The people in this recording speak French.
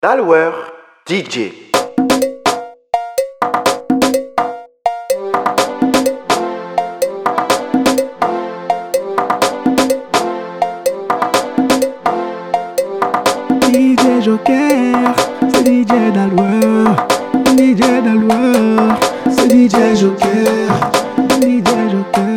Dalwer DJ. DJ Joker, c'est DJ Dalwer. DJ Dalwer, c'est DJ Joker. DJ Joker.